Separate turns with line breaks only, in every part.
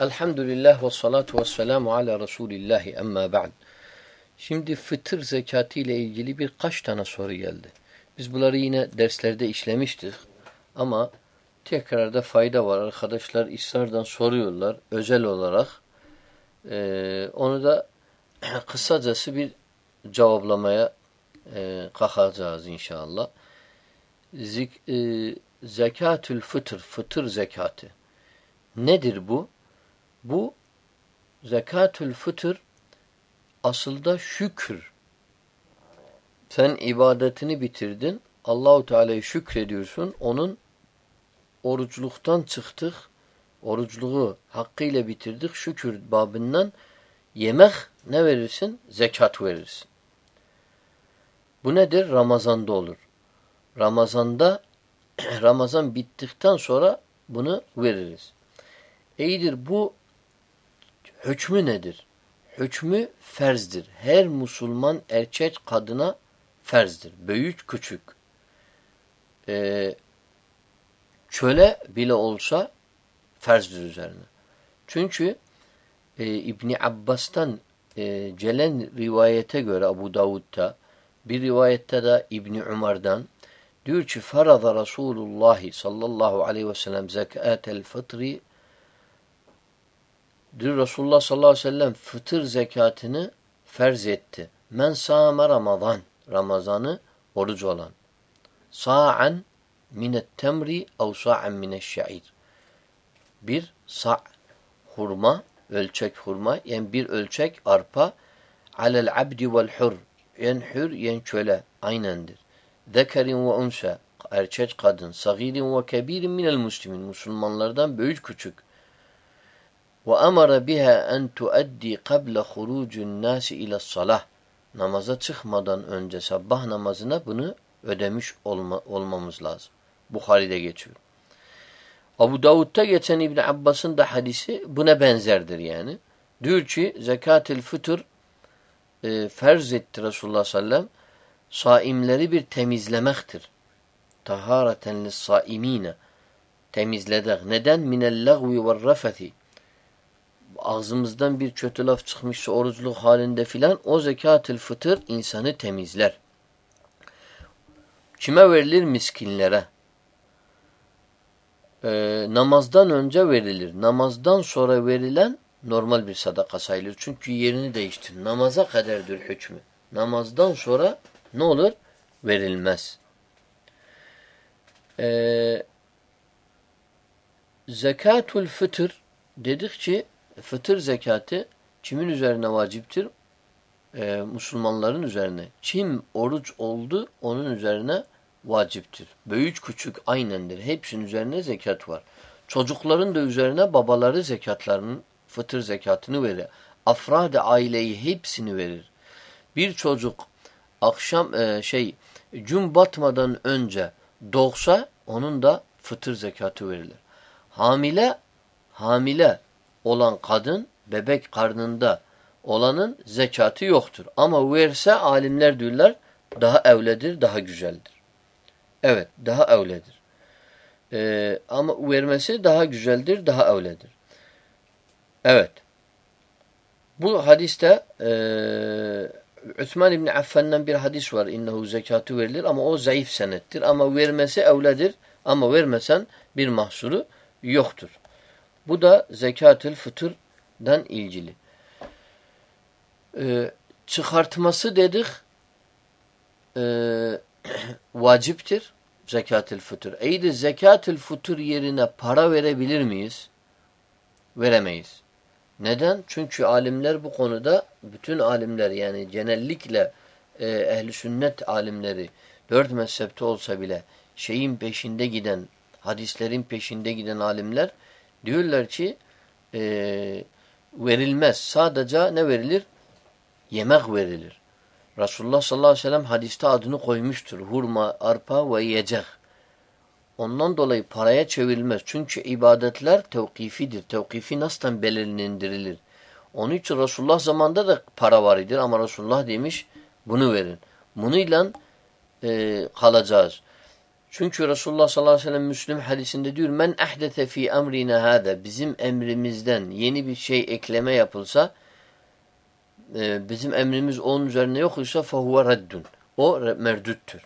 Elhamdülillah ve salatu ve selamu ala Resulillahi emma ba'd. Şimdi fıtır zekatı ile ilgili birkaç tane soru geldi. Biz bunları yine derslerde işlemiştik. Ama tekrarda fayda var. Arkadaşlar ısrardan soruyorlar özel olarak. Ee, onu da kısacası bir cevaplamaya e, kalkacağız inşallah. Zik, e, zekatül fıtır, fıtır zekatı. Nedir bu? Bu zekatül fıtır aslında şükür. Sen ibadetini bitirdin. Allahu Teala'ya şükrediyorsun. Onun oruçluktan çıktık. Oruçluğu hakkıyla bitirdik. Şükür babından yemek ne verirsin? Zekat verirsin. Bu nedir? Ramazanda olur. Ramazanda Ramazan bittikten sonra bunu veririz. İyidir bu hükmü nedir? Hükmü ferzdir. Her Müslüman erkek kadına ferzdir. Büyük küçük. Ee, çöle bile olsa ferzdir üzerine. Çünkü e, İbni Abbas'tan e, gelen rivayete göre Abu Davud'da bir rivayette de İbni Umar'dan diyor ki farada Resulullah sallallahu aleyhi ve sellem zekatel fıtri diyor Resulullah sallallahu aleyhi ve sellem fıtır zekatını ferz etti. Men sâme Ramazan Ramazan'ı oruç olan. Sa'an minet temri ev sa'an mineşşa'ir. Bir sa' hurma, ölçek hurma, yani bir ölçek arpa alel abdi vel hur. Yen hür, yen köle. Aynendir. Zekerin ve unsa. Erkek kadın. Sagirin ve kebirin minel muslimin. Müslümanlardan büyük küçük. Ve emara biha en tuaddi qabla hurucun nasi ila salah. Namaza çıkmadan önce sabah namazına bunu ödemiş olma, olmamız lazım. Bukhari'de geçiyor. Abu Davud'da geçen İbn Abbas'ın da hadisi buna benzerdir yani. Diyor ki zekat-ül fıtır e, ferz etti Resulullah sallam saimleri bir temizlemektir. Tahareten lis-saimine temizledik. Neden? Minel lagvi ve rafeti ağzımızdan bir kötü laf çıkmışsa oruçluk halinde filan o zekat-ül fıtır insanı temizler. Kime verilir? Miskinlere. Ee, namazdan önce verilir. Namazdan sonra verilen normal bir sadaka sayılır. Çünkü yerini değiştir. Namaza kadardır hükmü. Namazdan sonra ne olur? Verilmez. Ee, zekatul fıtır dedikçe fıtır zekatı kimin üzerine vaciptir? Ee, Müslümanların üzerine. Kim oruç oldu onun üzerine vaciptir. Büyük küçük aynendir. Hepsinin üzerine zekat var. Çocukların da üzerine babaları zekatlarının fıtır zekatını verir. Afrad aileyi hepsini verir. Bir çocuk akşam e, şey gün batmadan önce doğsa onun da fıtır zekatı verilir. Hamile hamile olan kadın bebek karnında olanın zekatı yoktur. Ama verse alimler diyorlar daha evledir, daha güzeldir. Evet, daha evledir. Ee, ama vermesi daha güzeldir, daha evledir. Evet. Bu hadiste e, Üthman İbni Affan'dan bir hadis var. İnnehu zekatı verilir ama o zayıf senettir. Ama vermesi evledir. Ama vermesen bir mahsuru yoktur. Bu da zekatül fıtırdan ilgili. Ee, çıkartması dedik e, vaciptir zekatül fıtır. İyi zekatül fıtır yerine para verebilir miyiz? Veremeyiz. Neden? Çünkü alimler bu konuda bütün alimler yani genellikle e, ehli sünnet alimleri dört mezhepte olsa bile şeyin peşinde giden hadislerin peşinde giden alimler Diyorlar ki e, verilmez. Sadece ne verilir? Yemek verilir. Resulullah sallallahu aleyhi ve sellem hadiste adını koymuştur. Hurma, arpa ve yiyecek. Ondan dolayı paraya çevrilmez. Çünkü ibadetler tevkifidir. Tevkifi nasıl belirlendirilir? Onun için Resulullah zamanında da para var idir ama Resulullah demiş bunu verin. Bununla e, kalacağız. Çünkü Resulullah sallallahu aleyhi ve sellem Müslüm hadisinde diyor men ehdete fi emrine hâde bizim emrimizden yeni bir şey ekleme yapılsa e, bizim emrimiz onun üzerine yoksa fehuve reddun. O merdüttür.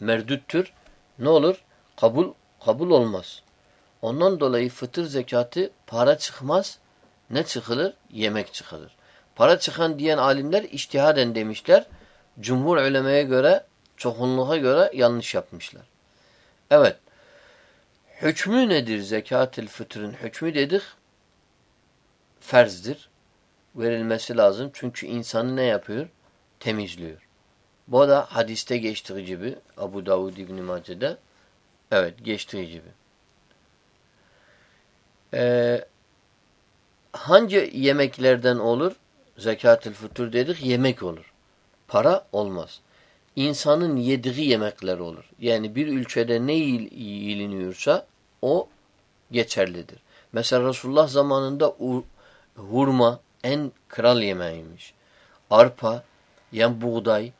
Merdüttür. Ne olur? Kabul kabul olmaz. Ondan dolayı fıtır zekatı para çıkmaz. Ne çıkılır? Yemek çıkılır. Para çıkan diyen alimler iştihaden demişler. Cumhur ulemaya göre, çokunluğa göre yanlış yapmışlar. Evet. Hükmü nedir zekat-ül fıtrın? Hükmü dedik ferzdir. Verilmesi lazım. Çünkü insanı ne yapıyor? Temizliyor. Bu da hadiste geçtiği gibi Abu Davud İbn Mace'de evet geçtiği gibi. Ee, hangi yemeklerden olur? Zekat-ül fıtır dedik yemek olur. Para olmaz. İnsanın yediği yemekler olur. Yani bir ülkede ne yiyiliniyorsa o geçerlidir. Mesela Resulullah zamanında hurma en kral yemeğiymiş. Arpa, yen buğday,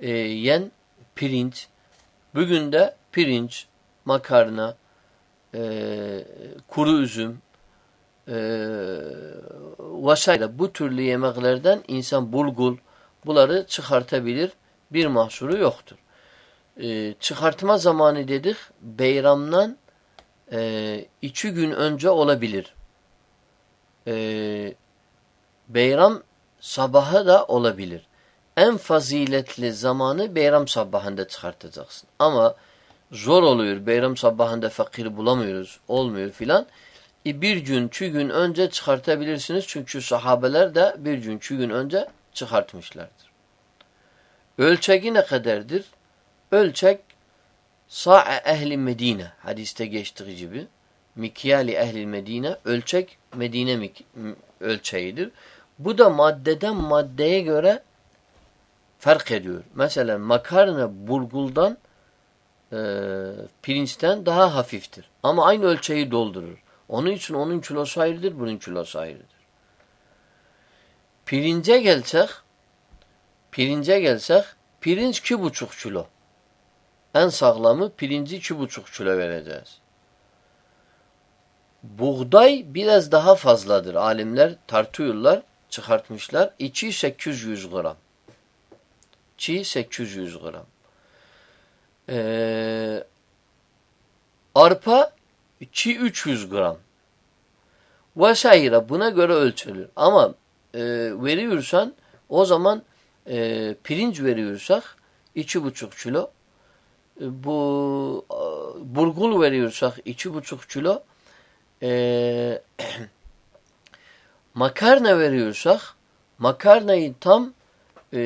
e, yen pirinç. Bugün de pirinç, makarna, e, kuru üzüm, e, vesaire bu türlü yemeklerden insan bulgul bunları çıkartabilir. Bir mahsuru yoktur. E, çıkartma zamanı dedik beyramdan e, iki gün önce olabilir. E, beyram sabahı da olabilir. En faziletli zamanı beyram sabahında çıkartacaksın. Ama zor oluyor. Beyram sabahında fakir bulamıyoruz. Olmuyor filan. E bir gün, iki gün önce çıkartabilirsiniz. Çünkü sahabeler de bir gün, iki gün önce çıkartmışlardır. Ölçeki ne kadardır? Ölçek sa'a ehli Medine hadiste geçtiği gibi mikyali ehli Medine ölçek Medine ölçeğidir. Bu da maddeden maddeye göre fark ediyor. Mesela makarna bulguldan e, pirinçten daha hafiftir. Ama aynı ölçeği doldurur. Onun için onun kilosu ayrıdır, bunun kilosu ayrıdır. Pirince gelsek, pirince gelsek, pirinç iki buçuk kilo. En sağlamı pirinci iki buçuk kilo vereceğiz. Buğday biraz daha fazladır. Alimler tartıyorlar, çıkartmışlar. İçi 800 gram. Çiğ 800 gram. Ee, arpa çiğ 300 gram. Vesaire buna göre ölçülür. Ama e, veriyorsan o zaman e, pirinç veriyorsak iki buçuk kilo e, bu e, burgul veriyorsak iki buçuk kilo e, makarna veriyorsak makarnayı tam e,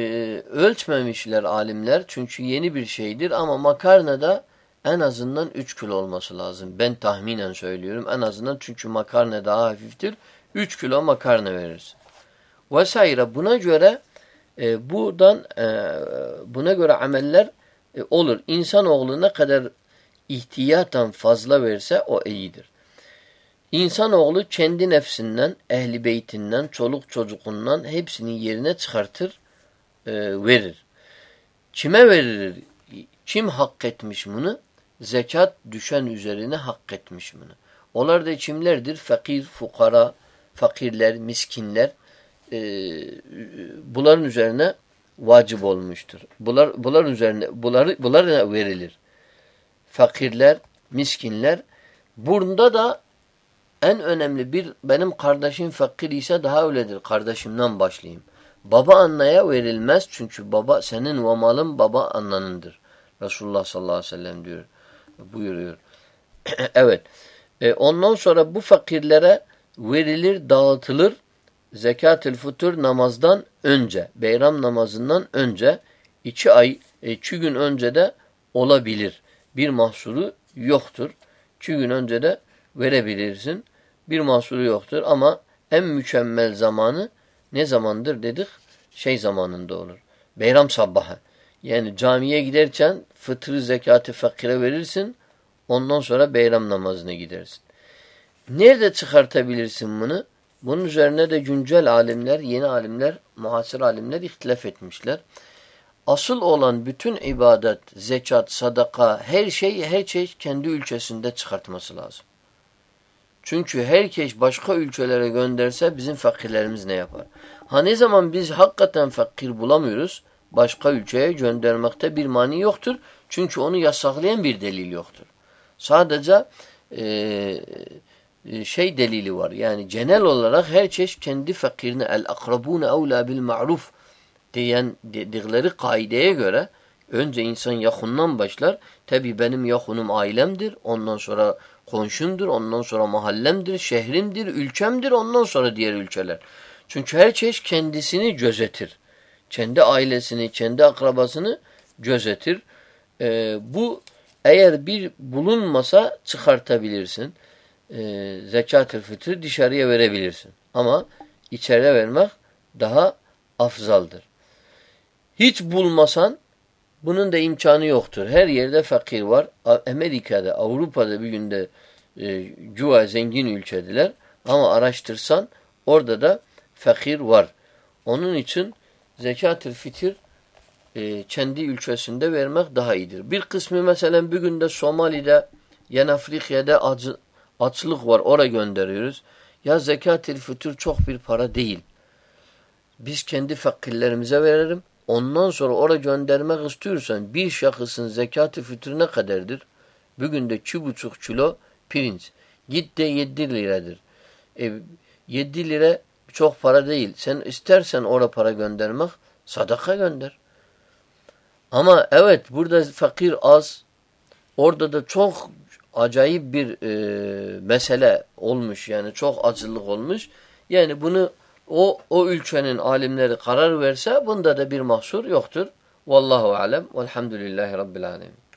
ölçmemişler alimler. Çünkü yeni bir şeydir ama makarnada en azından 3 kilo olması lazım. Ben tahminen söylüyorum. En azından çünkü makarna daha hafiftir. 3 kilo makarna verirsin. Vesaire buna göre e, buradan e, buna göre ameller e, olur. İnsanoğlu ne kadar ihtiyatan fazla verse o iyidir. İnsanoğlu kendi nefsinden, ehli beytinden, çoluk çocukundan hepsini yerine çıkartır, e, verir. Kime verir? Kim hak etmiş bunu? Zekat düşen üzerine hak etmiş bunu. Onlar da kimlerdir? Fakir, fukara, fakirler, miskinler. E, bunların üzerine vacip olmuştur. Bunlar, bunların üzerine, bunlar, bunlar verilir. Fakirler, miskinler. Bunda da en önemli bir benim kardeşim fakir ise daha öyledir. Kardeşimden başlayayım. Baba anneye verilmez çünkü baba senin ve malın baba annanındır. Resulullah sallallahu aleyhi ve sellem diyor. Buyuruyor. evet. E, ondan sonra bu fakirlere verilir, dağıtılır. Zekat-ül fıtır namazdan önce, beyram namazından önce iki ay, iki gün önce de olabilir. Bir mahsuru yoktur. İki gün önce de verebilirsin. Bir mahsuru yoktur ama en mükemmel zamanı ne zamandır dedik? Şey zamanında olur. Beyram sabahı. Yani camiye giderken fıtrı zekatı fakire verirsin. Ondan sonra beyram namazına gidersin. Nerede çıkartabilirsin bunu? Bunun üzerine de güncel alimler, yeni alimler, muhasır alimler ihtilaf etmişler. asıl olan bütün ibadet, zekat, sadaka, her şey her şey kendi ülkesinde çıkartması lazım. Çünkü herkes başka ülkelere gönderse bizim fakirlerimiz ne yapar? Ha ne zaman biz hakikaten fakir bulamıyoruz, başka ülkeye göndermekte bir mani yoktur. Çünkü onu yasaklayan bir delil yoktur. Sadece e, şey delili var. Yani genel olarak her çeşit kendi fakirine el akrabune evla bil ma'ruf diyen dedikleri kaideye göre önce insan yakından başlar. Tabi benim yakınım ailemdir. Ondan sonra komşumdur. Ondan sonra mahallemdir, şehrimdir, ülkemdir. Ondan sonra diğer ülkeler. Çünkü her çeşit kendisini gözetir. Kendi ailesini, kendi akrabasını gözetir. Ee, bu eğer bir bulunmasa çıkartabilirsin. Ee, zekat-ı fıtrı dışarıya verebilirsin. Ama içeride vermek daha afzaldır. Hiç bulmasan bunun da imkanı yoktur. Her yerde fakir var. Amerika'da, Avrupa'da bir günde e, güva zengin ülkediler. Ama araştırsan orada da fakir var. Onun için zekat-ı fitir e, kendi ülkesinde vermek daha iyidir. Bir kısmı mesela bir günde Somali'de, Yan Afrika'da acı, açlık var. Oraya gönderiyoruz. Ya zekat-ı fitir çok bir para değil. Biz kendi fakirlerimize verelim. Ondan sonra oraya göndermek istiyorsan bir şahısın zekat-ı fitrine kadardır. Bugün de iki buçuk kilo pirinç. Git de yedi liradır. E, yedi lira çok para değil. Sen istersen oraya para göndermek sadaka gönder. Ama evet burada fakir az. Orada da çok acayip bir e, mesele olmuş. Yani çok acılık olmuş. Yani bunu o o ülkenin alimleri karar verse bunda da bir mahsur yoktur. Vallahu alem. Velhamdülillahi Rabbil alemin.